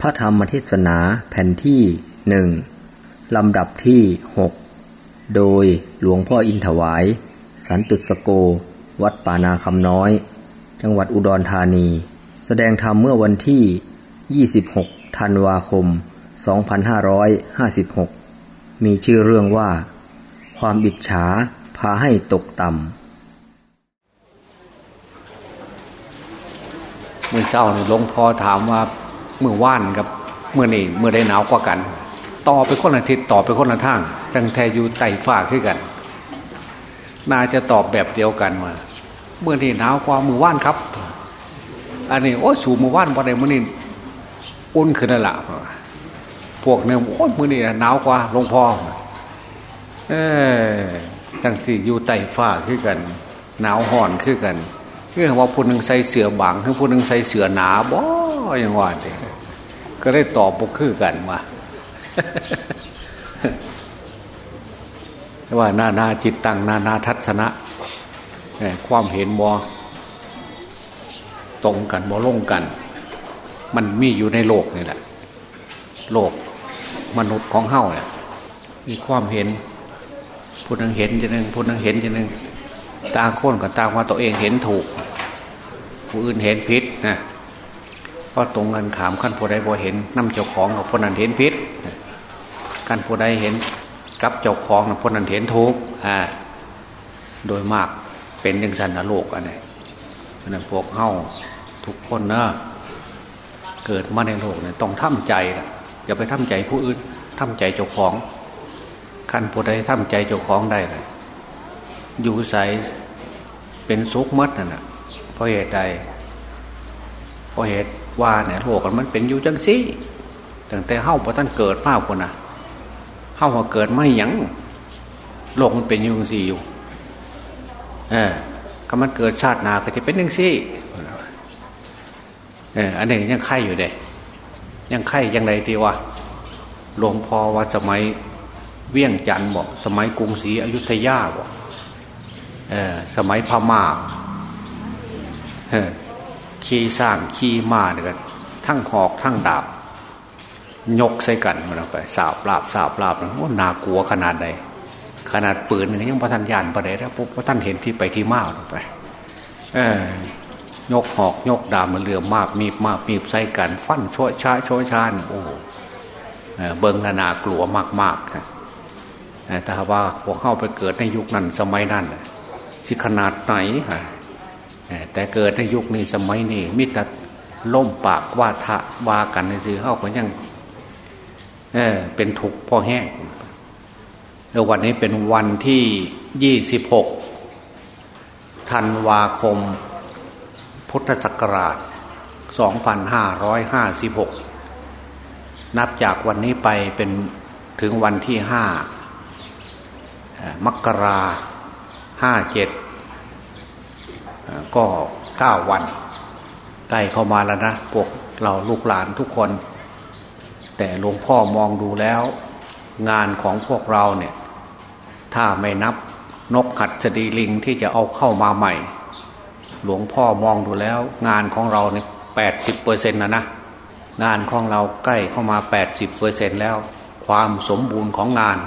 พระธรรมเทศนาแผ่นที่หนึ่งลำดับที่หกโดยหลวงพ่ออินถวาย สันตุสโก วัดป่านาคำน้อย จังหวัดอุดรธานี แสดงธรรมเมื่อวันที่ 26 ธันวาคม 2556 มีชื่อเรื่องว่า ความอิจฉาพาให้ตกต่ำเมื่อเช้านี่หลวงพ่อถามว่า มื่อว่านกับเมื่อนี่เมื่อได้หนาวกว่ากัน ต่อไปคนละทิศต่อไปคนละทางจังแทอยู่ไต่ฟ้าขึ้นกัน น่าจะตอบแบบเดียวกันว่าเมื่อนี่หนาวกว่ามือว่านครับ อันนี้โอ้สูมือว่านพอได้มื่อนี่อุ่นขึ้นนั่นแหละพวกเนี่ยโอ้มื่อนี่หนาวกว่าหลวงพ่อเออจังที่อยู่ไต่ฟ้าขึ้นกัน หนาวห่อนขึ้นกันเรื่องว่าผู้หนึ่งใส่เสือบางให้ผู้หนึ่งใส่เสือหนาบ่อย่างว่าเด็ ก็ได้ตอบบุกคือกันมาว่านานาจิตตังนานาทัศนะความเห็นมอตรงกันมอลงกัน มันมีอยู่ในโลกนี่แหละ โลกมนุษย์ของเฮ้าเนี่ยมีความเห็นผู้นึงเห็นจะหนึ่งผู้นึงเห็นจะหนึ่งต่างคนกับต่างว่าตัวเองเห็นถูก ผู้อื่นเห็นผิดนะ เพราะตรงกันขามขั้นผู้ใดบ่เห็นน้ำเจ้าของกับผู้นั้นเห็นผิดขั้นผู้ใดเห็นกับเจ้าของกับผู้นั้นเห็นถูกอ่าโดยมากเป็นยังสันนโลกอันนี้เพราะนั้นพวกเฮ้าทุกคนนะเกิดมาในโลกเนี่ยต้องทำใจนะอย่าไปทำใจผู้อื่นทำใจเจ้าของขั้นผู้ใดทำใจเจ้าของได้เลยอยู่ใสเป็นสุขมัดนั่นนะเพราะเหตุใดเพราะเหตุ ว่าเนี่ยโลกมันเป็นอยู่จังซี่ตั้งแต่เฮ้าพอท่านเกิดมากกว่านะเฮ้าพอเกิดไม่ยังโลกมันเป็นอยู่จังซี่อยู่เออก็มันเกิดชาตินาก็จะเป็นจังซี่เอออันนี้ยังไข่อยู่เด้ยังไข่ยังไงทีวะหลวงพ่อว่าสมัยเวียงจันทร์บอกสมัยกรุงศรีอยุธยาบอกสมัยพม่า ขี่สร้างขี่มาเนี่ยก็ทั้งหอกทั้งดาบ ยกใส่กันมันไปสาบลาบสาบลาบนะว่าน่ากลัวขนาดใดขนาดปืนยังพระท่านยานประเดี๋ยวพระท่านเห็นที่ไปที่มาไปยกหอกยกดาบมันเรือมากมีมากมีบใส่กัน ฟันช่วยช้าช่วยชานโอ้เบิงนากลัวมากมากแต่ว่าพวกเข้าไปเกิดในยุคนั้นสมัยนั้นสิขนาดไหน แต่เกิดในยุคนี้สมัยนี้มิตรล่มปากว่าทะวากันในสื่อเข้าก็ยังเเป็นถูกพ่อแห้งแล้ววันนี้เป็นวันที่ยี่สิบหกธันวาคม พุทธศักราชสองพันห้าร้อยห้าสิบหกนับจากวันนี้ไปเป็นถึงวันที่ห้ามกราห้าเจ็ด ก็เก้าวันใกล้เข้ามาแล้วนะพวกเราลูกหลานทุกคน แต่หลวงพ่อมองดูแล้ว งานของพวกเราเนี่ย ถ้าไม่นับนกหัดสดีลิงที่จะเอาเข้ามาใหม่ หลวงพ่อมองดูแล้ว งานของเราเนี่ยแปดสิบเปอร์เซ็นต์นะนะงานของเราใกล้เข้ามาแปดสิบเปอร์เซ็นแล้ว ความสมบูรณ์ของงาน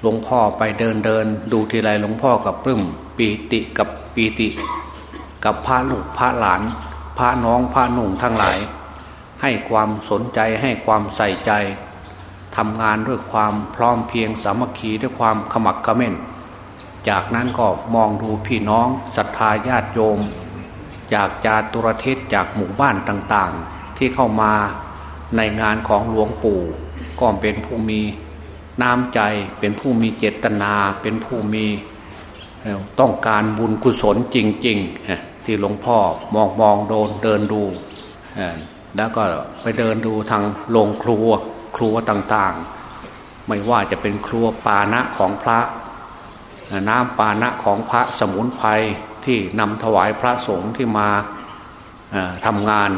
หลวงพ่อไปเดินเดินดูทีไรหลวงพ่อกับปลื้มปีติกับ ปีติ กับพระลูกพระหลาน พระน้องพระหนุ่งทั้งหลาย ให้ความสนใจให้ความใส่ใจทำงานด้วยความพร้อมเพียงสามัคคีด้วยความขมักขม้น จากนั้นก็มองดูพี่น้องศรัทธาญาติโยม จากจาตุรเทศจากหมู่บ้านต่างๆ ที่เข้ามาในงานของหลวงปู่ก็เป็นผู้มีน้ำใจเป็นผู้มีเจตนาเป็นผู้มี ต้องการบุญกุศลจริงๆที่หลวงพ่อมองมองโดนเดินดูแล้วก็ไปเดินดูทางโรงครัวครัวต่างๆ ไม่ว่าจะเป็นครัวปานะของพระ น้ำปานะของพระสมุนไพรที่นำถวายพระสงฆ์ที่มาทำงาน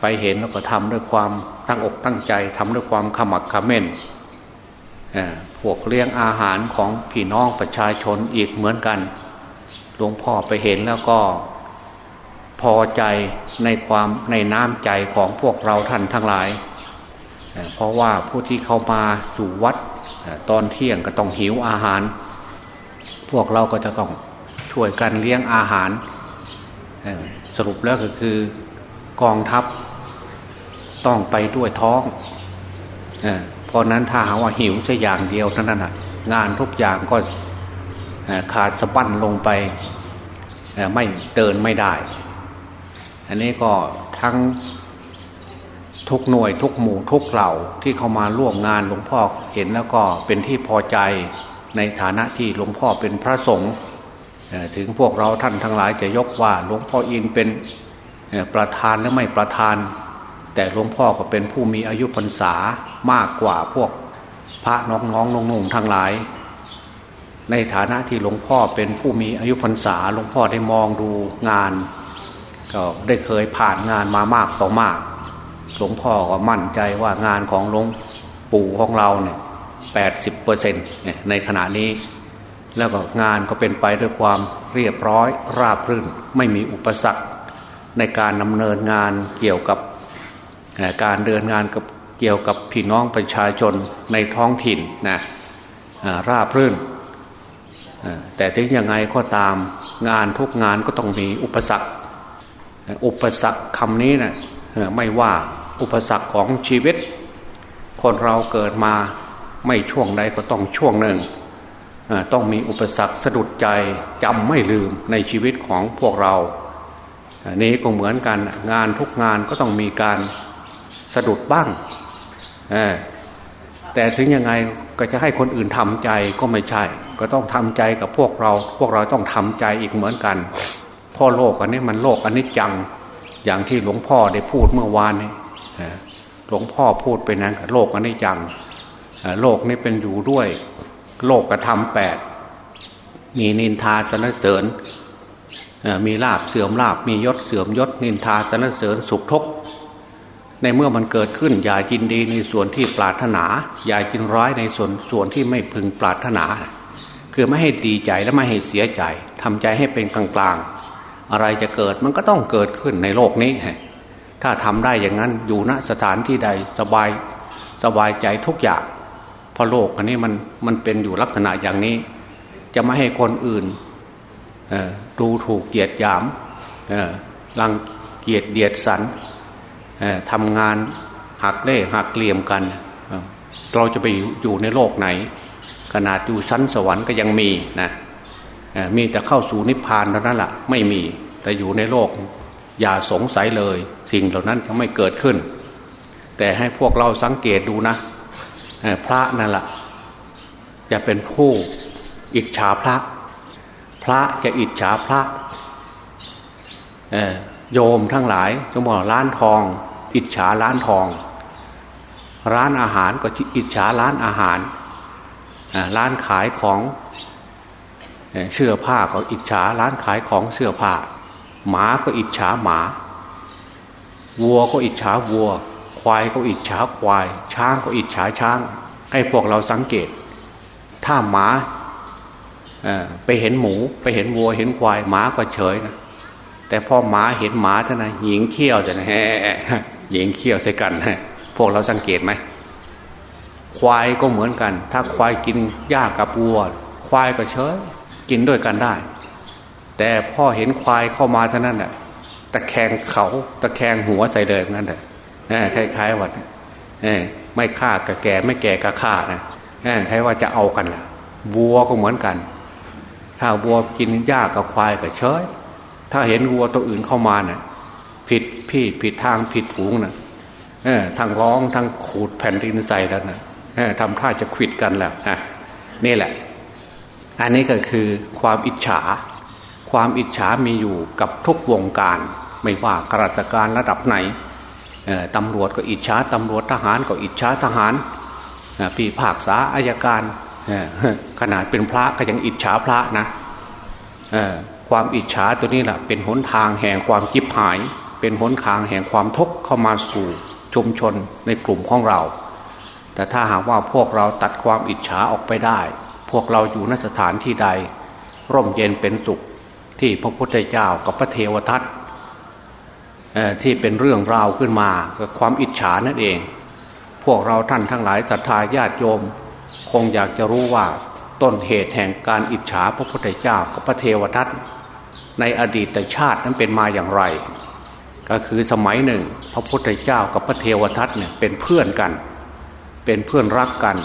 ไปเห็นแล้วก็ทำด้วยความตั้งอกตั้งใจทำด้วยความขมักขม้น พวกเลี้ยงอาหารของพี่น้องประชาชนอีกเหมือนกัน หลวงพ่อไปเห็นแล้วก็พอใจในความในน้ำใจของพวกเราท่านทั้งหลาย เพราะว่าผู้ที่เข้ามาสู่วัดตอนเที่ยงก็ต้องหิวอาหาร พวกเราก็จะต้องช่วยกันเลี้ยงอาหาร สรุปแล้วก็คือกองทัพต้องไปด้วยท้อง ราะนั้นถ้าหาว่าหิวแค่อย่างเดียวเท่านั้นงานทุกอย่างก็ขาดสะบั้นลงไปไม่เดินไม่ได้ อันนี้ก็ทั้งทุกหน่วยทุกหมู่ทุกเหล่าที่เข้ามาร่วมงานหลวงพ่อเห็นแล้วก็เป็นที่พอใจในฐานะที่หลวงพ่อเป็นพระสงฆ์ถึงพวกเราท่านทั้งหลายจะยกว่าหลวงพ่ออินเป็นประธานหรือไม่ประธาน แต่หลวงพ่อก็เป็นผู้มีอายุพรรษา มากกว่าพวกพระน้องน้องนุ่งๆทั้งหลาย ในฐานะที่หลวงพ่อเป็นผู้มีอายุพรรษาหลวงพ่อได้มองดูงาน ก็ได้เคยผ่านงานมามากต่อมาก หลวงพ่อก็มั่นใจว่างานของหลวงปู่ของเราเนี่ยแปดสิบเปอร์เซ็นต์ในขณะนี้ แล้วก็งานก็เป็นไปด้วยความเรียบร้อยราบรื่น ไม่มีอุปสรรคในการดำเนินงานเกี่ยวกับการเดินงานกับ เกี่ยวกับพี่น้องประชาชนในท้องถิ่นนะราบรื่น แต่ถึงยังไงก็ตามงานทุกงานก็ต้องมีอุปสรรค อุปสรรคคำนี้นะไม่ว่าอุปสรรคของชีวิต คนเราเกิดมาไม่ช่วงใดก็ต้องช่วงหนึ่ง ต้องมีอุปสรรคสะดุดใจจำไม่ลืมในชีวิตของพวกเรานี้ก็เหมือนกันงานทุกงานก็ต้องมีการสะดุดบ้าง แต่ถึงยังไงก็จะให้คนอื่นทำใจก็ไม่ใช่ ก็ต้องทำใจกับพวกเรา พวกเราต้องทำใจอีกเหมือนกันพ่อโลกอันนี้มันโลกอันนี้จังอย่างที่หลวงพ่อได้พูดเมื่อวานนี้หลวงพ่อพูดไปนั้นโลกอันนี้จังโลกนี้เป็นอยู่ด้วย โลกกระทำแปดมีนินทาสนเสริญมีลาบเสื่อมลาบมียศเสื่อมยศนินทาสนเสริญสุขทุกข์ ในเมื่อมันเกิดขึ้น อย่ายินดีในส่วนที่ปรารถนา อย่ายินร้ายในส่วนส่วนที่ไม่พึงปรารถนา คือไม่ให้ดีใจและไม่ให้เสียใจทำใจให้เป็นกลางๆ อะไรจะเกิดมันก็ต้องเกิดขึ้นในโลกนี้ ถ้าทำได้อย่างนั้นอยู่ณสถานที่ใดสบายสบายใจทุกอย่างเพราะโลกอันนี้มันมันเป็นอยู่ลักษณะอย่างนี้ จะไม่ให้คนอื่นดูถูกเกียดยามรังเกียดเดียดสัน ทำงานหักเล่หักเหลี่ยมกัน เราจะไปอยู่ในโลกไหน ขนาดอยู่ชั้นสวรรค์ก็ยังมีนะมีแต่เข้าสู่นิพพานเท่านั้นแหละไม่มีแต่อยู่ในโลก อย่าสงสัยเลย สิ่งเหล่านั้นจะไม่เกิดขึ้น แต่ให้พวกเราสังเกตดูนะพระนั่นแหละจะเป็นผู้อิจฉาพระ พระจะอิจฉาพระ โยมทั้งหลายสมมติร้านทอง อิจฉาร้านทอง ร้านอาหารก็อิจฉาร้านอาหาร ร้านขายของเสื้อผ้าก็อิจฉาร้านขายของเสื้อผ้า หมาก็อิจฉาหมา วัวก็อิจฉาวัว ควายก็อิจฉาควาย ช้างก็อิจฉาช้าง ให้พวกเราสังเกต ถ้าหมาไปเห็นหมู ไปเห็นวัวเห็นควายหมาก็เฉยนะ แต่พอหมาเห็นหมาท่านนะหญิงเขี้ยวจะนะหญิงเขี้ยวใส่กันพวกเราสังเกตไหมควายก็เหมือนกัน ถ้าควายกินหญ้ากับวัว ควายก็เฉยกินด้วยกันได้ แต่พ่อเห็นควายเข้ามาเท่านั้นแหละตะแคงเขาตะแคงหัวใส่เลยนั่นแหละคล้ายๆวัดไม่ฆ่ากับแก่ไม่แก่กับฆ่านะคล้ายว่าจะเอากันล่ะวัวก็เหมือนกัน ถ้าวัวกินหญ้ากับควายก็เฉย ถ้าเห็นวัวตัวอื่นเข้ามาเนะ่ยผิดพี่ผิดทางผิดฝูงนะ่ะทางร้องทางขูดแผ่นดินใส่แล้วนะทำท่าจะขิดกันแล้วะนี่แหละ อันนี้ก็คือความอิจฉา ความอิจฉามีอยู่กับทุกวงการ ไม่ว่าข้าราชการระดับไหนตำรวจก็อิจฉาตำรวจทหารก็อิจฉาทหารพี่ภาคษาอายการขนาดเป็นพระก็ยังอิจฉาพระนะ ความอิจฉาตัวนี้แหละเป็นหนทางแห่งความจิบหาย เป็นหนทางแห่งความทุกข์เข้ามาสู่ชุมชนในกลุ่มของเรา แต่ถ้าหากว่าพวกเราตัดความอิจฉาออกไปได้ พวกเราอยู่นสถานที่ใด ร่มเย็นเป็นสุขที่พระพุทธเจ้ากับพระเทวทัตที่เป็นเรื่องราวขึ้นมาความอิจฉานั่นเอง พวกเราท่านทั้งหลายศรัทธาญาติโยม คงอยากจะรู้ว่า ต้นเหตุแห่งการอิจฉาพระพุทธเจ้ากับพระเทวทัตในอดีตชาตินั้นเป็นมาอย่างไร ก็คือสมัยหนึ่ง พระพุทธเจ้ากับพระเทวทัตเนี่ยเป็นเพื่อนกัน เป็นเพื่อนรักกัน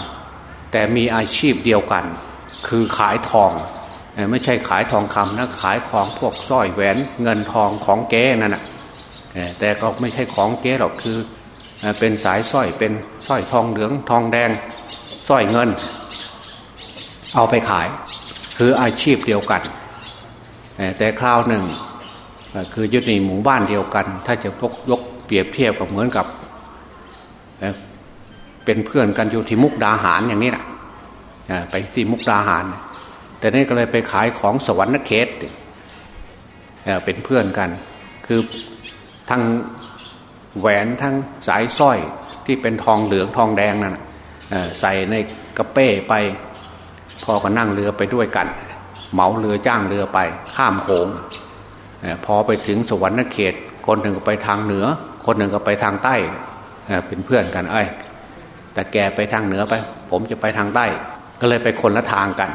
แต่มีอาชีพเดียวกัน คือขายทองไม่ใช่ขายทองคำนะขายของพวกสร้อยแหวนเงินทองของแกนั่นแหะแต่ก็ไม่ใช่ของเก๊หรอกคือเป็นสายสร้อยเป็นสร้อยทองเหลืองทองแดงสร้อยเงิน เอาไปขาย คืออาชีพเดียวกัน แต่คราวหนึ่งคือยุดในหมู่บ้านเดียวกัน ถ้าจะยกยกเปรียบเทียบกับเหมือนกับเป็นเพื่อนกันอยู่ที่มุกดาหารอย่างนี้นะไปที่มุกดาหาร แต่นี่ก็เลยไปขายของสวรรค์เขตเป็นเพื่อนกัน คือทั้งแหวนทั้งสายสร้อยที่เป็นทองเหลืองทองแดงนั่นใส่ในกระเป้ไป พ่อก็นั่งเรือไปด้วยกัน เหมาเรือจ้างเรือไป ข้ามโขงพอไปถึงสวรรค์เขต คนหนึ่งก็ไปทางเหนือ คนหนึ่งก็ไปทางใต้เป็นเพื่อนกันเอ้แต่แกไปทางเหนือไป ผมจะไปทางใต้ ก็เลยไปคนละทางกัน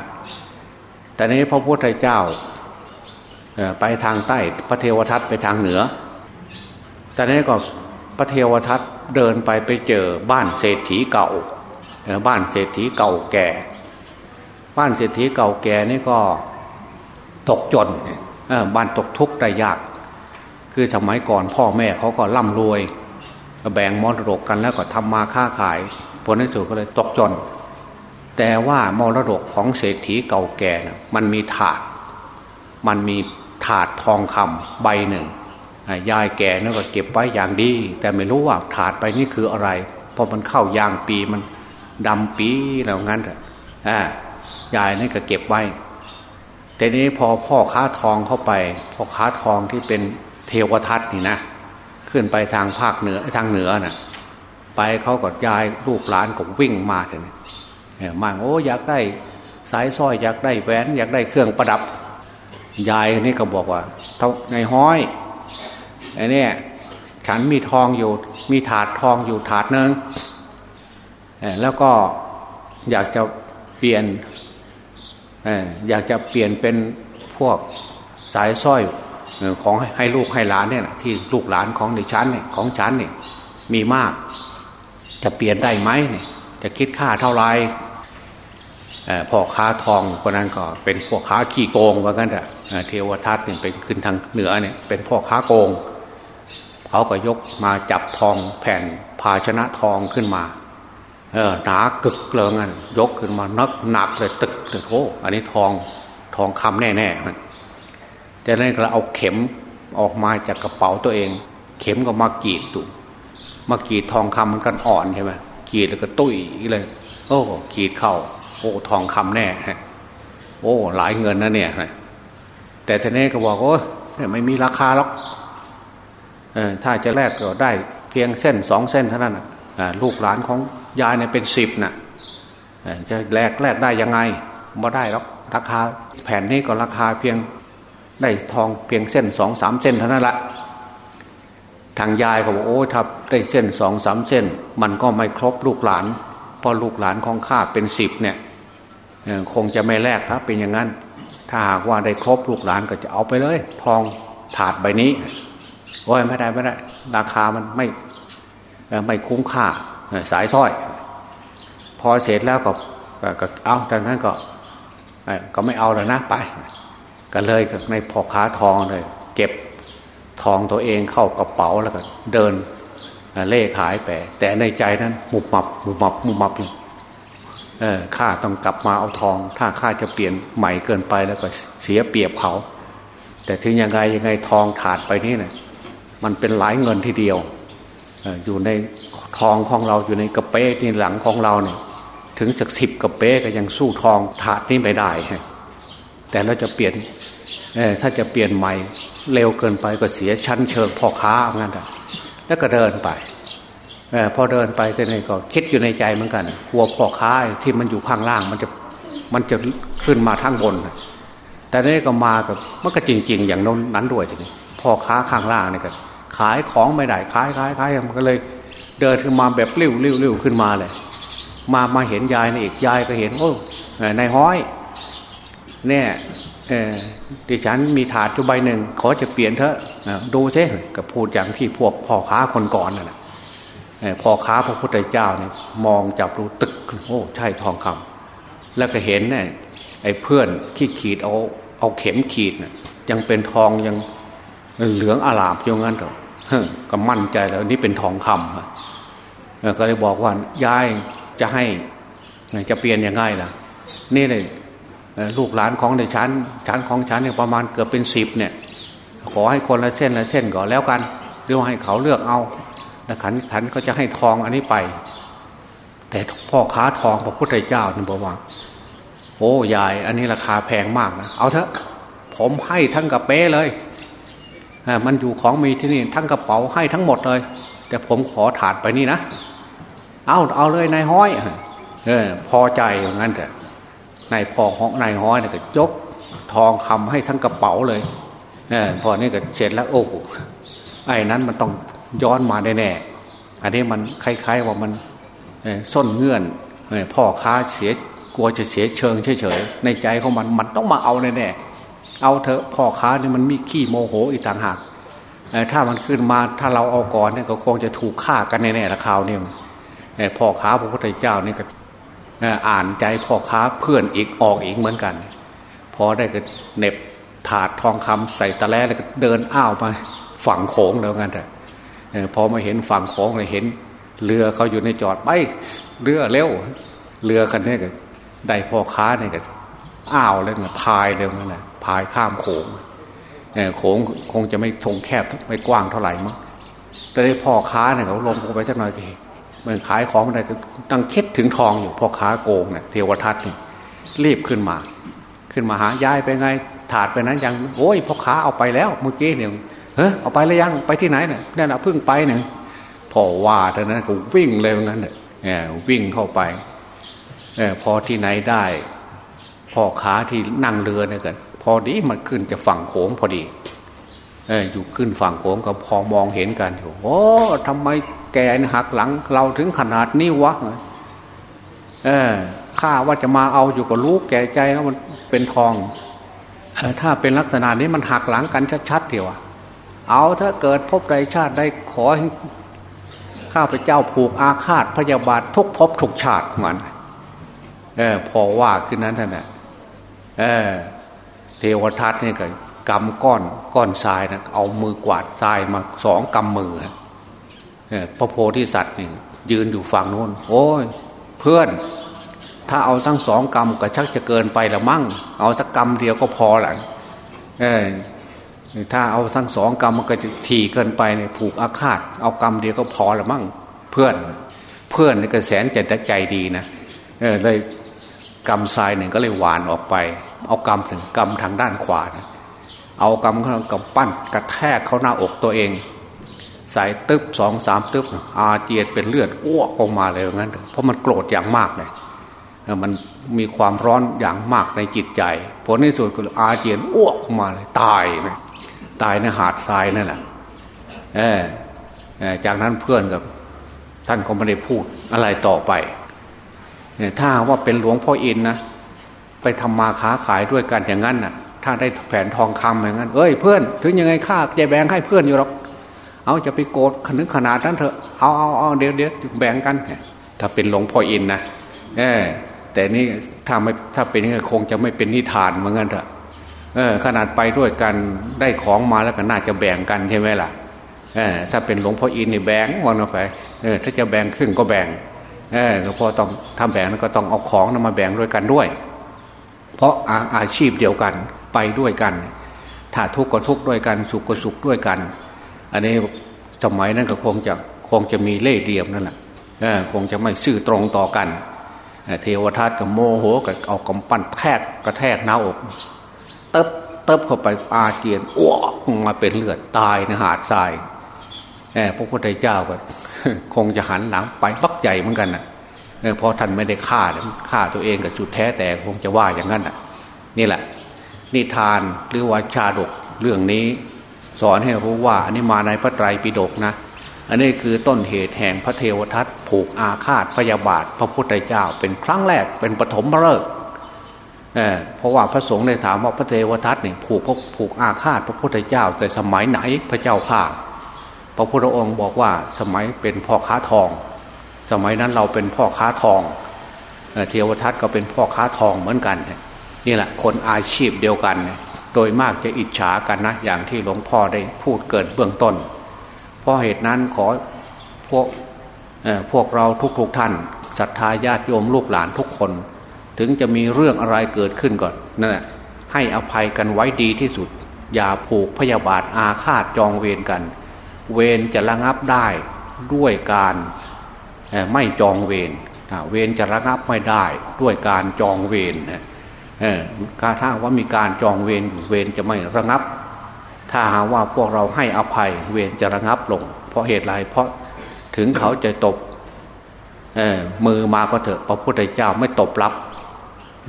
แต่นี้พระพุทธเจ้าไปทางใต้ พระเทวทัตไปทางเหนือ แต่นี้ก็พระเทวทัตเดินไปไปเจอบ้านเศรษฐีเก่า บ้านเศรษฐีเก่าแก่ บ้านเศรษฐีเก่าแก่นี่ก็ตกจนบ้านตกทุกข์ได้ยาก คือสมัยก่อนพ่อแม่เขาก็ร่ำรวย แบ่งมรดกกันแล้วก็ทำมาค้าขายผลในสุดก็เลยตกจน แต่ว่ามรดกของเศรษฐีเก่าแก่นะมันมีถาด มันมีถาดทองคำใบหนึ่งยายแก่นั่นก็เก็บไว้อย่างดี แต่ไม่รู้ว่าถาดไปนี่คืออะไร พอมันเข้ายางปีมันดำปีแล้วงั้นเถอะ ยายนี่ก็เก็บไว้ แต่นี้พอพ่อค้าทองเข้าไป พ่อค้าทองที่เป็นเทวทัตนี่นะ ขึ้นไปทางภาคเหนือทางเหนือน่ะ ไปเขาก็ยายลูกหลานก็วิ่งมาเถอะมาโอ้อยากได้สายสร้อยอยากได้แหวนอยากได้เครื่องประดับ ยายนี่ก็บอกว่าเท่าในห้อยไอ้นี่ฉันมีทองอยู่มีถาดทองอยู่ถาดหนึ่งแล้วก็อยากจะเปลี่ยน อยากจะเปลี่ยนเป็นพวกสายสร้อยของให้ลูกให้หลานเนี่ยที่ลูกหลานของในชั้นเนี่ยของชั้นเนี่ยมีมาก จะเปลี่ยนได้ไหมเนี่ยจะคิดค่าเท่าไรพ่อค้าทองคนนั้นก็เป็นพวกค้าขี้โกงว่ากันอะเทวทัตเนี่ยเป็นขึ้นทางเหนือเนี่ยเป็นพ่อค้าโกง เขาก็ยกมาจับทองแผ่นภาชนะทองขึ้นมา เออหนากึกเลยงั้นยกขึ้นมานักหนักเลยตึกเลยโอ้อันนี้ทองทองคำแน่แน่จากนั้นเราเอาเข็มออกมาจากกระเป๋าตัวเอง เข็มก็มากรีดดูมากรีดทองคำมันกันอ่อนใช่ไหมกรีดแล้วก็ตุ้ยเลย โอ้กรีดเข้า โอ้ทองคำแน่โอ้ หลายเงินนะเนี่ยแต่ทีนี้ก็บอกโอ้เนี่ยไม่มีราคาหรอกถ้าจะแลกก็ได้เพียงเส้นสองเส้นเท่านั้นลูกหลานของ ยายเนี่ยเป็นสิบนะ่ะจะแลกแลกได้ยังไงม่ได้หรอกราคาแผ่นนี้ก็ราคาเพียงได้ทองเพียงเส้นสองสามเส้นเท่านั้นละทางยายก็บอกโอ้ถ้าได้เส้นสองสามเส้น มันก็ไม่ครบลูกหลานเพราะลูกหลานของข้าเป็นสิบเนี่ยคงจะไม่แลกครับเป็นอย่างนั้น ถ้าหากว่าได้ครบลูกหลานก็จะเอาไปเลย ทองถาดใบนี้โอ้ยไม่ได้ไม่ได้ ราคามันไม่ไม่คุ้มค่า สายสร้อย พอเสร็จแล้วก็ก็เอาดังนั้นก็ก็ไม่เอาเลยนะไป ก็เลยในพอค้าทองเลย เก็บทองตัวเองเข้ากระเป๋าแล้วก็เดินเล่ขายไป แต่ในใจนั้นหมุบมับหมุบมับหมุบมับอยู่เออข้าต้องกลับมาเอาทอง ถ้าข้าจะเปลี่ยนใหม่เกินไปแล้วก็เสียเปรียบเขา แต่ถึงยังไงยังไงทองถาดไปนี่เนะมันเป็นหลายเงินทีเดียวอยู่ใน ทองของเราอยู่ในกระเป๊นี่หลังของเราเนี่ย ถึงจากสิบกระเป๊ก็ยังสู้ทองถาดนี้ไม่ได้แต่เราจะเปลี่ยนถ้าจะเปลี่ยนใหม่เร็วเกินไปก็เสียชั้นเชิงพ่อค้างั้นแหละแล้วก็เดินไปพอเดินไปแต่นี่ก็คิดอยู่ในใจเหมือนกันกลัวพ่อค้าที่มันอยู่ข้างล่าง มันจะมันจะขึ้นมาทั้งบน แต่นี่ก็มากับมันก็จริง ๆ อย่างนั้นด้วยทีนี้พ่อค้าข้างล่างนี่ก็ขายของไม่ได้ขายขายขายมันก็เลย เดินขึ้นมาแบบริ้วริ้วริ้วขึ้นมาเลย มามาเห็นยายนี่อีกยายก็เห็นโอ้นายห้อยเนี่ยเออดิฉันมีถาดจุใบหนึ่งขอจะเปลี่ยนเถอะดูใช่ก็พูดอย่างที่พวกพ่อค้าคนก่อนน่ะพ่อค้าพระพุทธเจ้าเนี่ยมองจับดูตึกโอ้ใช่ทองคำแล้วก็เห็นเนี่ยไอ้เพื่อนขี้ขีดเอาเอาเข็มขีดน่ะยังเป็นทองยังเหลืองอลามอยู่งั้นเถอะ ก็มั่นใจแล้วนี่เป็นทองคำก็เลยบอกว่ายายจะให้จะเปลี่ยนยังไงล่ะ นี่เลยลูกหลานของในชั้นชั้นของชั้นเนี่ยประมาณเกือบเป็นสิบเนี่ย ขอให้คนละเส้นละเส้นก่อนแล้วกันหรือว่าให้เขาเลือกเอาแล้วขันขันก็จะให้ทองอันนี้ไป แต่พ่อค้าทองพระพุทธเจ้าเนี่ยบอกว่า โอ้ยาย อันนี้ราคาแพงมากนะเอาเถอะผมให้ทั้งกระเป้เลย มันอยู่ของมีที่นี่ทั้งกระเป๋าให้ทั้งหมดเลย แต่ผมขอถาดไปนี่นะเอาเอาเลยนายห้อยเออพอใจอย่างนั้นแต่นายพอของนายห้อยเนี่ยก็ยกทองคำให้ทั้งกระเป๋าเลยเออพอนี่ก็เสร็จแล้วโอ้ไอ้นั้นมันต้องย้อนมาแน่ๆอันนี้มันคล้ายๆว่ามันส้นเงื่อนพ่อค้าเสียกลัวจะเสียเชิงเฉยๆในใจของมันมันต้องมาเอาแน่ๆ เอาเถอะพ่อค้านี่มันมีขี้โมโหอีกต่างหากถ้ามันขึ้นมาถ้าเราเอาก่อนเนี่ยก็คงจะถูกฆ่ากันแน่ๆละคราวนี่พ่อค้าพระพุทธเจ้านี่ก็อ่านใจพ่อค้าเพื่อนอีกออกอีกเหมือนกัน พอได้ก็เน็บถาดทองคำใส่ตะแลแล้วก็เดินอ้าวไปฝั่งโขงแล้วกันแต่พอมาเห็นฝั่งโขงเลยเห็น เรือเขาอยู่ในจอดไปเรือเร็วเรือกันนี่ก็ได้พ่อค้าเนี่ยก็อ้าวเลยนะพายเร็วนั่นแหละ พายข้ามโขงโขงคงจะไม่ทงแคบไม่กว้างเท่าไหร่มั้งแต่ได้พ่อค้าเนี่ยเขาลงไปสักหน่อยพีมันขายของอะไรตั้งคิดถึงทองอยู่พ่อค้าโกงเนี่ยเทวทัตนี่รีบขึ้นมา ขึ้นมาหายายไปไงถาดไปนั้นยังโอ้ยพ่อค้าเอาไปแล้วเมื่อกี้เนี่ยเฮ้ยเอาไปแล้วยังไปที่ไหนเนี่ยนี่นนะเพิ่งไปเนี่ยพอว่าเท่านั้นก็วิ่งเลยเหมือนกันเนี่ยวิ่งเข้าไปพอที่ไหนได้พ่อค้าที่นั่งเรือเนี่ยกัน พอดีมันขึ้นจะฝั่งโขงพอดีเอออยู่ขึ้นฝั่งโขงก็พอมองเห็นกันอยู่โอ้ทำไมแกหักหลัง เราถึงขนาดนี้วะเออข้าว่าจะมาเอาอยู่กับลูกแก่ใจแล้วมันเป็นทองเออถ้าเป็นลักษณะนี้มันหักหลังกันชัดๆเดียวเอาถ้าเกิดพบใดชาติได้ขอให้ข้าพเจ้าผูกอาฆาตพยาบาททุกภพทุกชาติมันเออพอว่าขึ้นนั้นท่านน่ะเออ เทวทัตนี่ก็กำก้อนก้อนทรายนะเอามือกวาดทรายมาสองกำมือพระโพธิสัตว์นี่ยืนอยู่ฝั่งโน้น โอ้ย เพื่อน ถ้าเอาทั้งสองกำก็ชักจะเกินไปละมั่ง เอาสักกำเดียวก็พอแหละเออถ้าเอาทั้งสองกำมันก็จะถี่เกินไปเนี่ยผูกอาฆาต เอากำเดียวก็พอละมั่งเพื่อนเพื่อนนี่ก็แสนจะใจดีนะเออเลยกำทรายหนึ่งก็เลยหวานออกไป เอากำถึงกำทางด้านขวานะเอากำเขากำปั้นกระแทกเข้าหน้าอกตัวเองใส่ตึบสองสามตึบอาเจียนเป็นเลือดอ้วกออกมาเลยงั้น เพราะมันโกรธอย่างมากเลยมันมีความร้อนอย่างมากในจิตใจ ผลในสุดก็อาเจียนอ้วกออกมาเลยตายเลยตายในหาดทรายนั่นแหละเออจากนั้นเพื่อนกับท่านก็ไม่ได้พูดอะไรต่อไปเนี่ยถ้าว่าเป็นหลวงพ่ออินนะ ไปทำมาค้าขายด้วยกันอย่างนั้นน่ะ ถ้าได้แผ่นทองคำอย่างนั้น เอ้ยเพื่อน ถึงยังไงข้าจะแบ่งให้เพื่อนอยู่หรอก เอาจะไปโกรธขนึกขนาดนั้นเถอะ เอาเอาเอาเดี๋ยวเดี๋ยวแบ่งกัน ถ้าเป็นหลวงพ่ออินนะเออแต่นี่ถ้าไม่ถ้าเป็นงนี้คงจะไม่เป็นนิทานเหมือนกันเถอะเออขนาดไปด้วยกันได้ของมาแล้วก็น่าจะแบ่งกันใช่ไหมล่ะเออถ้าเป็นหลวงพ่ออินนี่แบ่งวันออกไปเออถ้าจะแบ่งครึ่งก็แบ่งเออก็พอต้องทำแบ่งแล้วก็ต้องเอาของนมาแบ่งด้วยกันด้วย เพราะอาอาชีพเดียวกันไปด้วยกัน ถ้าทุกข์ก็ทุกข์ด้วยกัน สุขก็สุขด้วยกัน อันนี้สมัยนั้นก็คงจะคงจะมีเล่ห์เหลี่ยมนั่นแหละคงจะไม่ซื่อตรงต่อกันเทวทัตกับโมโหกับเอากำปั้นแทกกระแทกหน้าอกเติบเติบเข้าไปอาเจียนอ้วกมาเป็นเลือดตายในหาดทรายพระพุทธเจ้าก็คงจะหันหลังไปบักใหญ่เหมือนกันนะ เพราะท่านไม่ได้ฆ่าฆ่าตัวเองกับจุดแท้แต่คงจะว่าอย่างนั้นน่ะ นี่แหละ นิทานหรือว่าชาดกเรื่องนี้ สอนให้รู้ว่า อันนี้มาในพระไตรปิฎกนะ อันนี้คือต้นเหตุแห่งพระเทวทัตผูกอาฆาตพยาบาท พระพุทธเจ้า เป็นครั้งแรกเป็นปฐมฤกษ์เเพราะว่าพระสงฆ์ได้ถามว่าพระเทวทัตเนี่ยผูกผูกอาฆาตพระพุทธเจ้าแต่สมัยไหนพระเจ้าข่าพระพุทธองค์บอกว่าสมัยเป็นพ่อค้าทอง สมัยนั้นเราเป็นพ่อค้าทองเทวทัตก็เป็นพ่อค้าทองเหมือนกันนี่แหละคนอาชีพเดียวกัน โดยมากจะอิจฉากันนะอย่างที่หลวงพ่อได้พูดเกิดเบื้องต้น เพราะเหตุนั้นขอพวกพวกเราทุกๆทท่านศรัทธาญาติโยมลูกหลานทุกคน ถึงจะมีเรื่องอะไรเกิดขึ้นก่อนนั่นแหละให้อภัยกันไว้ดีที่สุด อย่าผูกพยาบาทอาฆาตจองเวรกัน เวรจะระงับได้ด้วยการ ไม่จองเวรเวรจะระงับไม่ได้ด้วยการจองเวรกาถ้าว่ามีการจองเวรอยู่เวรจะไม่ระงับ ถ้าหาว่าพวกเราให้อภัยเวรจะระงับลง เพราะเหตุไรเพราะถึงเขาจะตบมือมาก็เถอะพระพุทธเจ้าไม่ตบรับ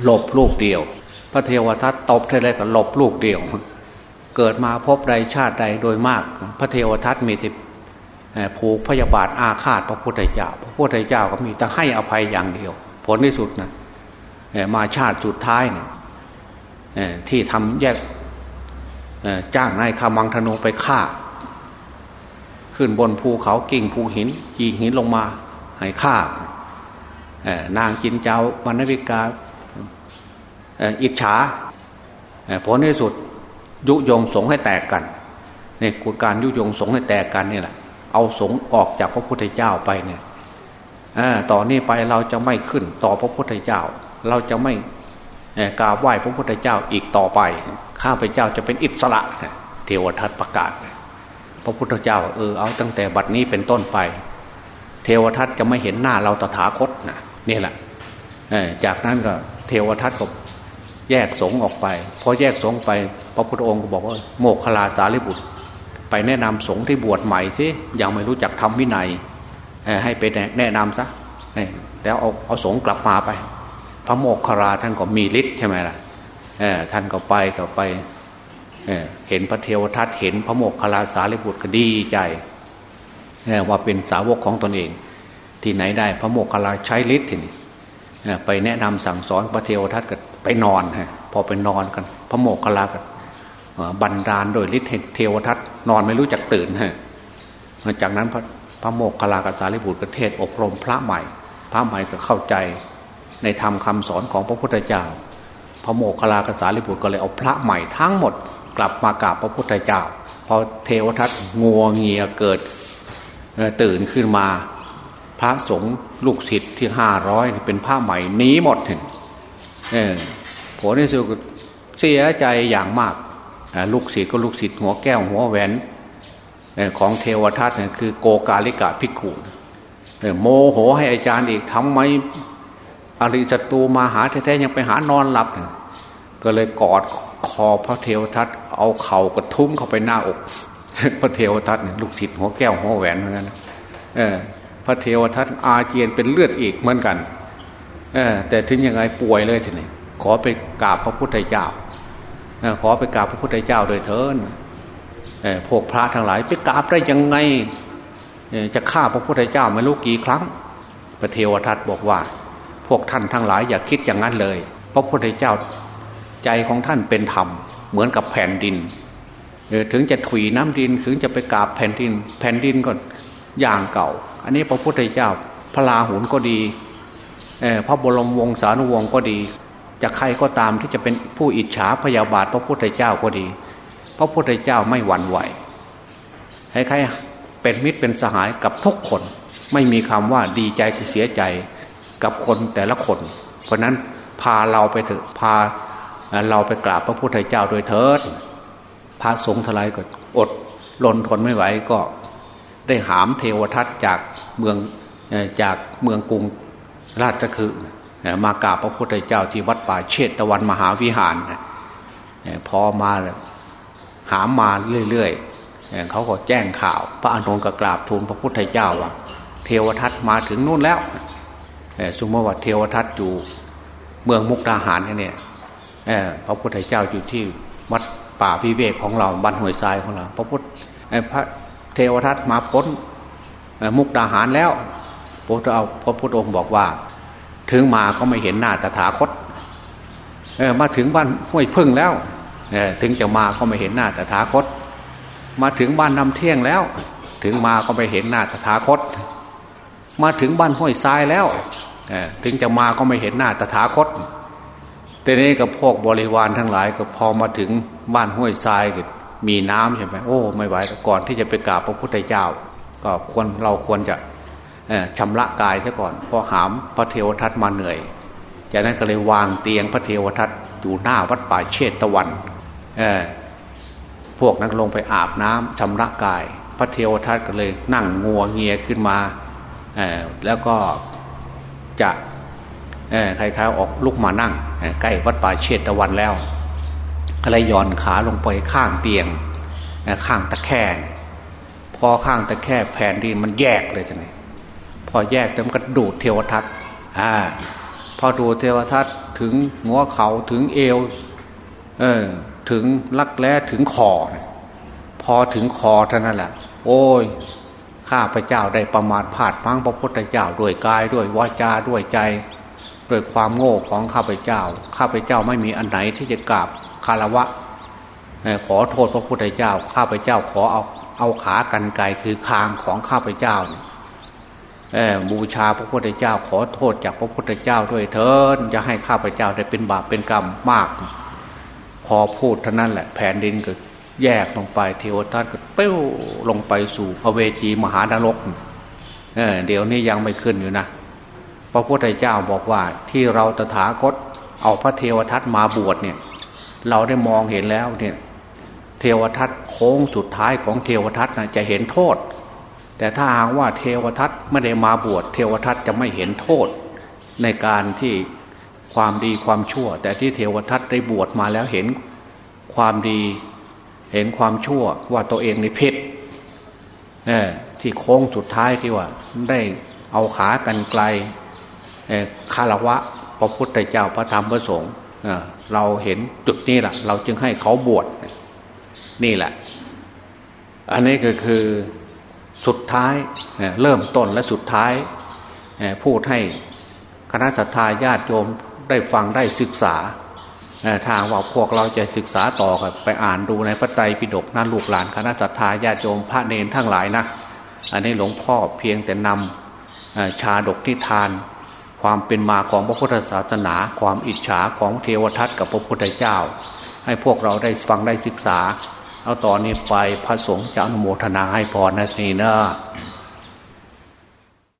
หลบลูกเดียว พระเทวทัตตบเท่าไรก็หลบลูกเดียว เกิดมาพบใดชาติใดโดยมาก พระเทวทัตมีแต่ ผูกพยาบาทอาฆาตพระพุทธเจ้า พระพุทธเจ้าก็มีแต่ให้อภัยอย่างเดียว ผลที่สุดนะมาชาติสุดท้ายเนี่ยที่ทำแยกจ้างนายคามังธนูไปฆ่า ขึ้นบนภูเขากิ่งภูหินจีหินลงมาให้ฆ่านางจินเจ้าวรรณวิกาอิจฉาผลในสุดยุยงสงให้แตกกันเนี่ยการยุยงสงให้แตกกันนี่แหละ เอาสงออกจากพระพุทธเจ้าไปเนี่ยต่อนนี้ไปเราจะไม่ขึ้นต่อพระพุทธเจ้า เราจะไม่กราบไหว้พระพุทธเจ้าอีกต่อไป ข้าพเจ้าจะเป็นอิสระเทวทัตประกาศ พระพุทธเจ้าเออเอาตั้งแต่บัดนี้เป็นต้นไป เทวทัตจะไม่เห็นหน้าเราตถาคตนะนี่แหละจากนั้นก็เทวทัตก็แยกสงออกไปพอแยกสงไป พระพุทธองค์ก็บอกว่า โมกขลาสารีบุตร ไปแนะนำสงฆ์ที่บวชใหม่สิยังไม่รู้จักทำวินัยให้ไปแนะนำซะแล้วเอาเอาสงฆ์กลับมาไป พระโมกขราท่านก็มีฤทธิ์ใช่ไหมล่ะท่านก็ไปก็ไปเเห็นพระเทวทัตเห็นพระโมกขลาสารีบุตรก็ดีใจว่าเป็นสาวกของตนเอง ที่ไหนได้พระโมกขลาใช้ฤทธิ์ทีนี้ไปแนะนำสั่งสอนพระเทวทัตก็ไปนอนฮะพอไปนอนกัน พระโมกขลาก็ บันดาลโดยฤทธิ์เทวทัตนอนไม่รู้จักตื่นฮะจากนั้นพระพระโมกขลากัสารีบุตรก็เทศอบรมพระใหม่ พระใหม่ก็เข้าใจในธรรมคาสอนของพระพุทธเจ้า พระโมคคัลากษาลิบุตรก็เลยเอาพระใหม่ทั้งหมดกลับมากราบพระพุทธเจ้าพอเทวทัตงัวเงียเกิดตื่นขึ้นมา พระสงฆ์ลูกศิษย์ที่ห้าร้อยเป็นผ้าใหม่หนีหมดถึงผลที่สุดเสียใจอย่างมาก ลูกศิษย์ก็ลูกศิษย์หัวแก้วหัวแหวนของเทวทัตเนี่ยคือโกกาลิกาภิกขุโมโหให้อาจารย์อีกทำไมอริศตูมาหาแท้ๆยังไปหานอนหลับ ก็เลยกอดคอพระเทวทัตเอาเข่ากระทุ้มเข้าไปหน้าอก พระเทวทัตเนี่ยลูกศิษย์หัวแก้วหัวแหวนเหมือนกันพระเทวทัตอาเจียนเป็นเลือดอีกเหมือนกันอแต่ถึงยังไงป่วยเลยทีนี้ขอไปกราบพระพุทธเจ้า ขอไปกราบพระพุทธเจ้าโดยเถินพวกพระทั้งหลายไปกราบได้ยังไงจะฆ่าพระพุทธเจ้าไม่รู้กี่ครั้ง พระเทวทัตบอกว่า พวกท่านทั้งหลายอย่าคิดอย่างนั้นเลย พระพุทธเจ้าใจของท่านเป็นธรรมเหมือนกับแผ่นดินถึงจะถุยน้ำดินถึงจะไปกราบแผ่นดิน แผ่นดินก็อย่างเก่า อันนี้พระพุทธเจ้าพระลาหุนก็ดีพระบรมวงศานุวงศ์ก็ดี จะใครก็ตามที่จะเป็นผู้อิจฉาพยาบาทพระพุทธเจ้าก็ดี พระพุทธเจ้าไม่หวั่นไหวให้ใครเป็นมิตรเป็นสหายกับทุกคนไม่มีคำว่าดีใจหรือเสียใจกับคนแต่ละคน เพราะนั้นพาเราไปเถอะพาเราไปกราบพระพุทธเจ้าโดยเถิดพระสงฆ์ทลายก็อดลนทนไม่ไหวก็ได้หามเทวทัตจากเมืองจากเมืองกรุงราชคือ มากราบพระพุทธเจ้าที่วัดป่าเชตตะวันมหาวิหารพอมาหามมาเรื่อยๆเขาก็แจ้งข่าว พระอนุนก็กราบทูลพระพุทธเจ้าว่า เทวทัตมาถึงนู่นแล้วสมมติว่าเทวทัตอยู่เมืองมุกดาหารเนี่ยพระพุทธเจ้าอยู่ที่วัดป่าพิเวกของเราบ้านห้วยทรายของเราพระพุทธพระเทวทัตมาพ้นมุกดาหารแล้วพระเอาพระพุทธองค์บอกว่า ถึงมาก็ไม่เห็นหน้าตถาคตมาถึงบ้านห้วยพึ่งแล้วถึงจะมาก็ไม่เห็นหน้าตถาคต มาถึงบ้านนำเที่ยงแล้ว ถึงมาก็ไม่เห็นหน้าตถาคต มาถึงบ้านห้วยทรายแล้วถึงจะมาก็ไม่เห็นหน้าตถาคตแต่นี้กับพวกบริวารทั้งหลายก็พอมาถึงบ้านห้วยทรายก็มีน้ำใช่ไหมโอ้ ไม่ไหวก่อนที่จะไปกราบพระพุทธเจ้า ก็ควรเราควรจะ ชำระกายซะก่อนพราะหามพระเทวทัตมาเหนื่อย จากนั้นก็เลยวางเตียงพระเทวทัตอยู่หน้าวัดป่าเชตตะวันพวกนั้นลงไปอาบน้ำชำระกาย พระเทวทัตก็เลยนั่งงัวเงียขึ้นมาแล้วก็จะใครๆออกลุกมานั่งใกล้วัดป่าเชตตะวันแล้วก็เลยย่อนขาลงไปข้างเตียงข้างตะแคร่พอข้างตะแคร่แผ่นดินมันแยกเลยจังเลย พอแยกแล้วมันก็ดูดเทวทัตอ่าพอดูดเทวทัตถึงหัวเขาถึงเอวเออถึงลักแร้ถึงคอพอถึงคอเท่านั้นแหละโอ้ยข้าพเจ้าได้ประมาทพลาดพังพระพุทธเจ้าด้วยกายด้วยวาจาด้วยใจ ด้วยความโง่ของข้าพเจ้า ข้าพเจ้าไม่มีอันไหนที่จะกราบคารวะขอโทษพระพุทธเจ้า ข้าพเจ้าขอเอาเอาขากันไกคือคางของข้าพเจ้าเนี่ย บูชาพระพุทธเจ้าขอโทษจากพระพุทธเจ้าด้วยเถิดจะให้ข้าพเจ้าได้เป็นบาปเป็นกรรมมาก พอพูดเท่านั้นแหละแผ่นดินก็แยกลงไปเทวทัตก็เป้วลงไปสู่พระเวจีมหานรกเเดี๋ยวนี้ยังไม่ขึ้นอยู่นะพระพุทธเจ้าบอกว่าที่เราตถาคตเอาพระเทวทัตมาบวชเนี่ยเราได้มองเห็นแล้วเนี่ยเทวทัตโค้งสุดท้ายของเทวทัตนะจะเห็นโทษ แต่ถ้าหากว่าเทวทัตไม่ได้มาบวชเทวทัตจะไม่เห็นโทษ ในการที่ความดีความชั่ว แต่ที่เทวทัตได้บวชมาแล้วเห็นความดีเห็นความชั่วว่าตัวเองในเพชรที่โค้งสุดท้ายที่ว่าได้เอาขากันไกลคารวะพระพุทธเจ้าพระธรรมพระสงฆ์เราเห็นจุดนี้แหละเราจึงให้เขาบวชนี่แหละ อันนี้ก็คือ สุดท้ายเริ่มต้นและสุดท้ายพูดให้คณะสัตยาญาติโยมได้ฟังได้ศึกษาทางว่าพวกเราจะศึกษาต่อกันไปอ่านดูในพระไตรปิฎกนั่นลูกหลานคณะสัตยาญาติโยมพระเนนทั้งหลายนะอันนี้หลวงพ่อเพียงแต่นำชาดกนิทาน ความเป็นมาของพระพุทธศาสนา ความอิจฉาของเทวทัตกับพระพุทธเจ้า ให้พวกเราได้ฟังได้ศึกษา เอาตอนนี้ไปพระสงฆ์จะอนุโมทนาให้พรนะนี่นะ